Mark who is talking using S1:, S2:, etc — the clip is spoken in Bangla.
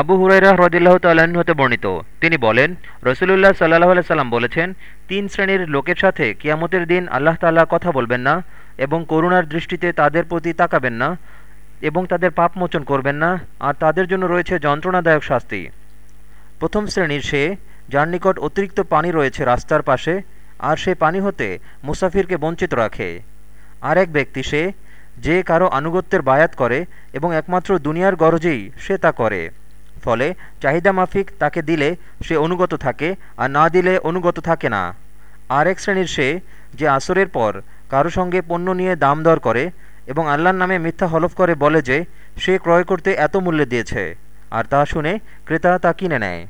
S1: আবু হুরাইরা হ্রদিল্লাহ তাল্লাহ্ন হতে বর্ণিত। তিনি বলেন, রসুলুল্লাহ সাল্লাহ সাল্লাম বলেছেন, তিন শ্রেণির লোকের সাথে কিয়ামতের দিন আল্লাহ তাল্লাহ কথা বলবেন না এবং করুণার দৃষ্টিতে তাদের প্রতি তাকাবেন না এবং তাদের পাপ মোচন করবেন না, আর তাদের জন্য রয়েছে যন্ত্রণাদায়ক শাস্তি। প্রথম শ্রেণির সে, যার নিকট অতিরিক্ত পানি রয়েছে রাস্তার পাশে, আর সে পানি হতে মুসাফিরকে বঞ্চিত রাখে। আর এক ব্যক্তি সে, যে কারও আনুগত্যের বায়াত করে এবং একমাত্র দুনিয়ার গরজেই সে তা করে। ফলে চাহিদা মাফিক তাকে দিলে সে অনুগত থাকে আর না দিলে অনুগত থাকে না। আর এক শ্রেণির সে যে আসরের পর কারও সঙ্গে পণ্য নিয়ে দাম দর করে এবং আল্লাহর নামে মিথ্যা হলফ করে বলে যে সে ক্রয় করতে এত মূল্য দিয়েছে, আর তা শুনে ক্রেতা তা কিনে নেয়।